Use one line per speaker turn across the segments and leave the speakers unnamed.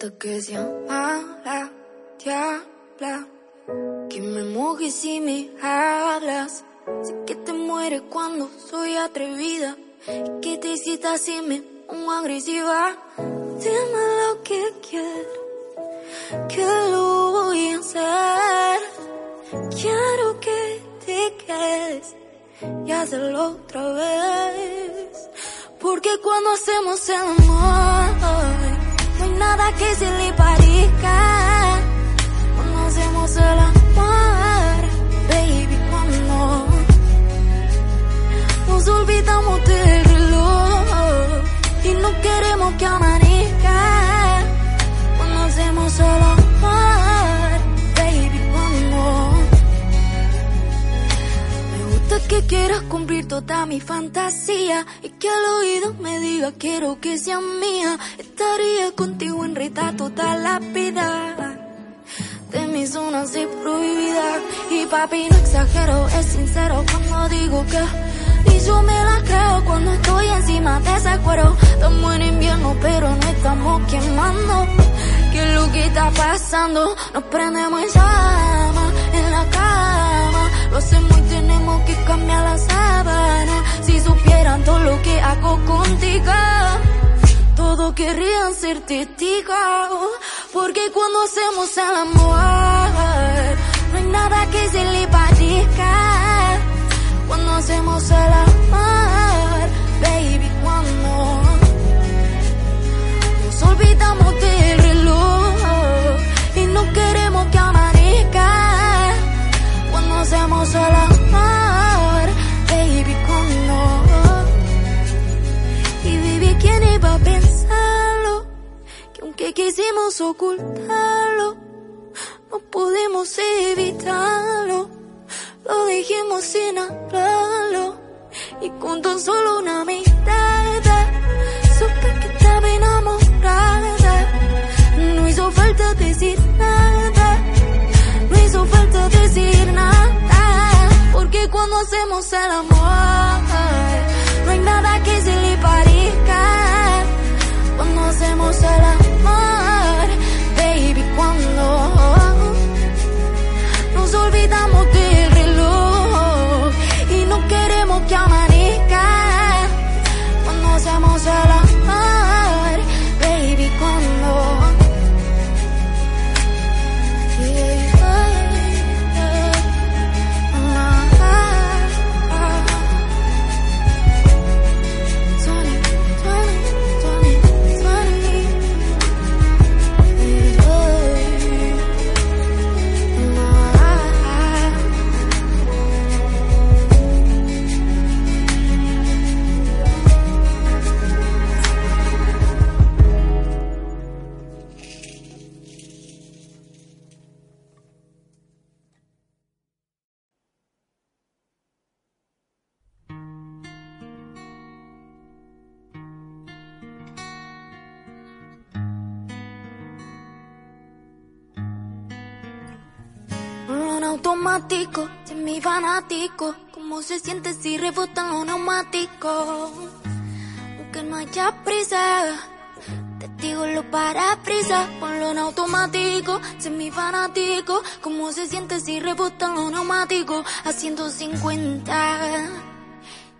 Que sea mala, diabla. Que me mojes si me hablas. Sé que te mueres cuando soy atrevida. Y que te hiciste así me pongo agresiva. Dime lo que quieres, que lo voy a hacer. Quiero que te quedes y hacerlo otra vez. Porque cuando hacemos el amor, nada que se le parezca. Cuando hacemos el cumplir toda mi fantasía y que al oído me diga quiero que seas mía. Estaría contigo en retrato toda la vida de mi zona así prohibida. Y papi, no exagero, es sincero cuando digo que. Y yo me la creo cuando estoy encima de ese cuero. Estamos en invierno, pero no estamos quemando. ¿Qué es lo que está pasando? Nos prendemos en llama en la cama. Lo hacemos y tenemos que cambiar la sábana. Si supieran todo lo que hago contigo todos querrían ser testigos. Porque cuando hacemos el amor, no hay nada que se le parezca. Cuando hacemos el amor, amor, baby, cuando y baby, ¿quién iba a pensarlo? Que aunque quisimos ocultarlo, no pudimos evitarlo. Lo dijimos sin hablarlo. Y con tan solo una mirada, supe que estaba enamorada. No hizo falta decir nada. No hizo falta decir hacemos el amor, no hay nada que se le parezca. Cuando hacemos el amor, baby, cuando nos olvidamos del reloj y no queremos que amanezca. Cuando hacemos el amor, baby, cuando Un automático, semi fanático. ¿Cómo se siente si rebotan los neumáticos? Aunque no haya prisa, te digo lo parabrisas. Ponlo en automático, semi fanático. ¿Cómo se siente si rebotan los neumáticos? A 150.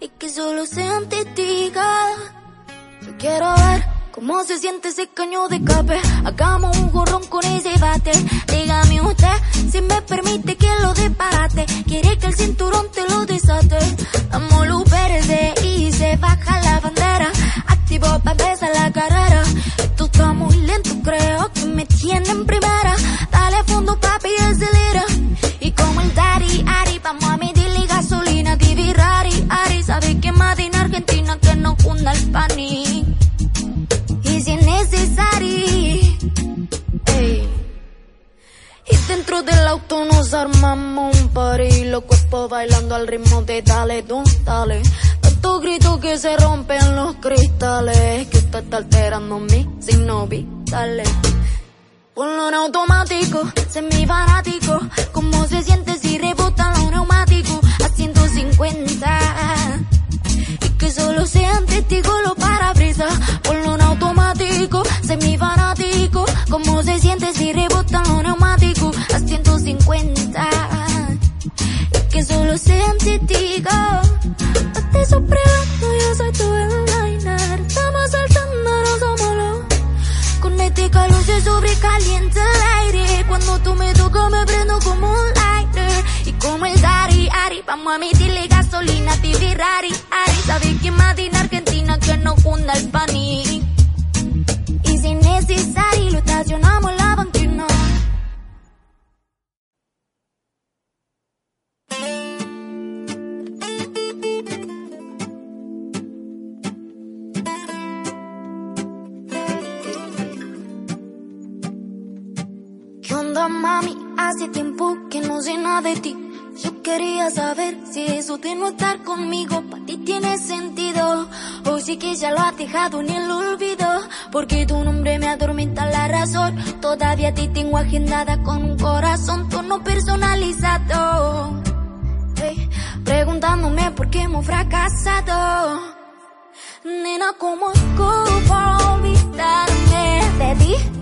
Y que solo sean testigos. Yo quiero ver cómo se siente ese caño de escape. Hagamos un gorrón con ese bate. Dígame usted si me permite que lo disparate. Dentro del auto nos armamos un party, los cuerpos bailando al ritmo de dale, don, dale. Tanto grito que se rompen los cristales, que usted está alterando mi signo vitales. Ponlo en automático, semi fanático. ¿Cómo se siente si rebotan los neumáticos a 150? Y que solo sean testigos los parabrisas. Ponlo en automático, semi fanático. Te estoy sorprendiendo, yo soy tu headliner. Estamos saltando, no somos los. Con ética luz y sobrecaliente el aire. Cuando tú me tocas, me prendo como un lighter. Y como el Dari Ari, vamos a meterle gasolina, tibi rari. Yo quería saber si eso de no estar conmigo para ti tiene sentido. O si que ya lo has dejado en el olvido. Porque tu nombre me atormenta la razón. Todavía te tengo agendada con un corazón tono personalizado. Preguntándome por qué hemos fracasado. Nena, ¿cómo para olvidarme de ti?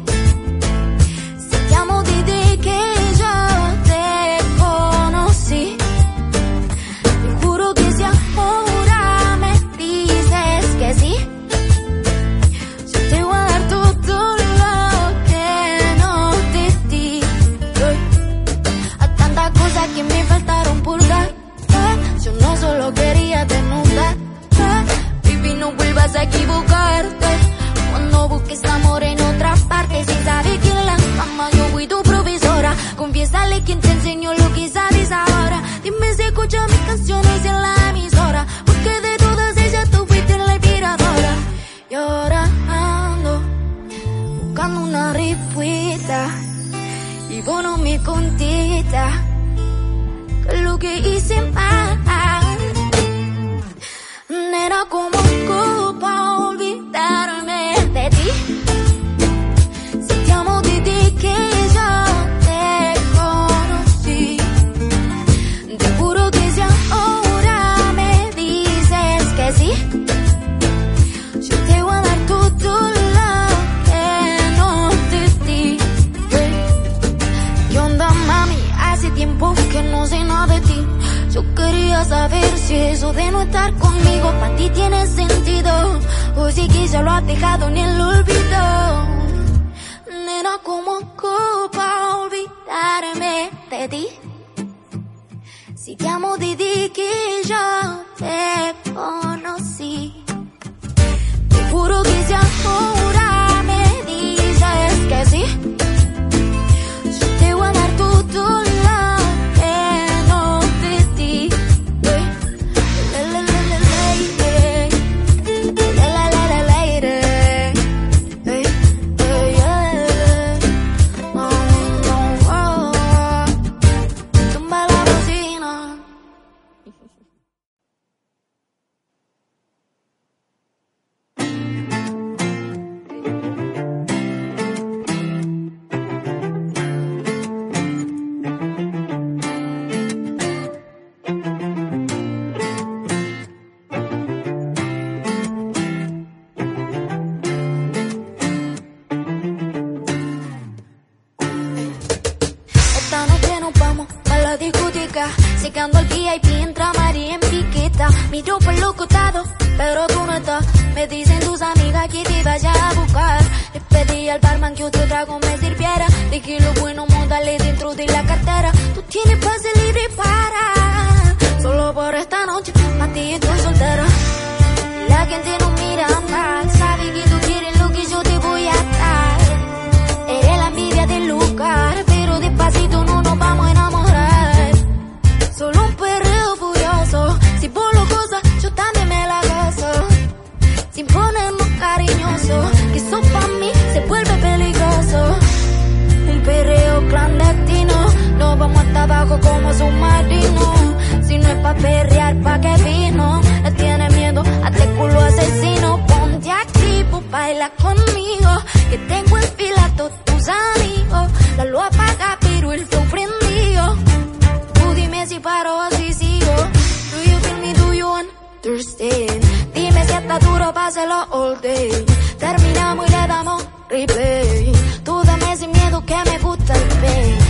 Yo quería saber si eso de no estar conmigo para ti tiene sentido. O si quizá lo has dejado en el olvido. Nena, ¿cómo hago para olvidarme de ti? Si te amo desde que yo te conocí. Te juro que si ahora por los costados, pero tú no estás. Me dicen tus amigas que te vaya a buscar. Le pedí al barman que otro trago me sirviera. Dije lo bueno, módale dentro de la cartera. Tú tienes pase libre para. Solo por esta noche, a ti estoy soltera. La gente no mira tus amigos. La luz apaga, pero el flow prendido. Tú dime si paro o si sigo. Do you feel me? Do you understand? Dime si está duro, páselo all day. Terminamos y le damos replay. Tú dame sin miedo que me gusta el pain.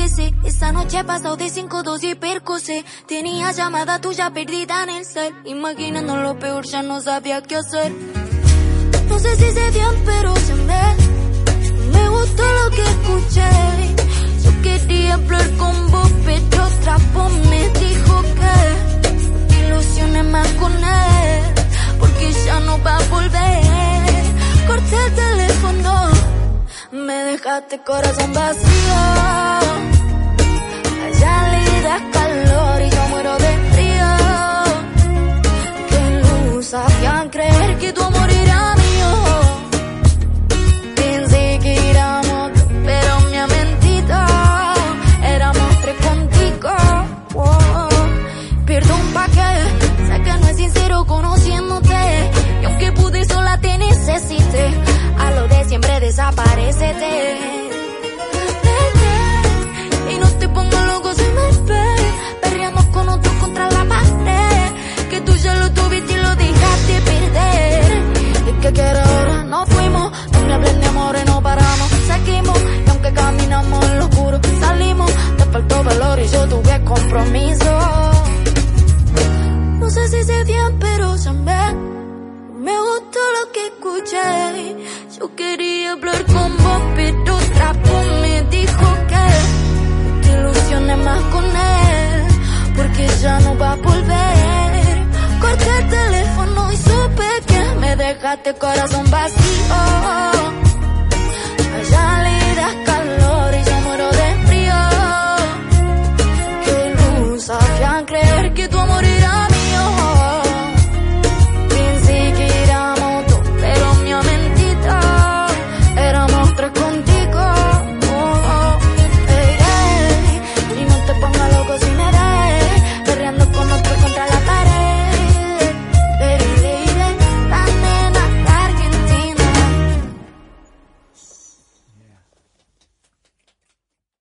Sí. Esa noche he pasado de 5 2 y percocé. Tenía llamada tuya perdida en el cel. Imaginando lo peor, ya no sabía qué hacer. No sé si sé bien, pero se me, me gustó lo que escuché. Yo quería hablar con vos, pero otra voz me dijo que te ilusiones más con él, porque ya no va a volver. Corté el teléfono, me dejaste corazón vacío. Desaparecete. Vete, y no te pongas loco si me ves. Perreando con otro contra la pared. Que tú ya lo tuviste y lo dejaste perder. ¿Y qué quiero ahora? Nos fuimos. No me hables de amor y no paramos. Seguimos. Y aunque caminamos en lo oscuro, salimos. Te faltó valor y yo tuve compromiso. No sé si sé bien, pero se me, que escuché. Yo quería hablar con vos, pero Trapo me dijo que te ilusiones más con él, porque ya no va a volver. Corté el teléfono y supe que me dejaste corazón vacío. Allá le das calor y yo muero de frío. Qué luz, a creer que tu amor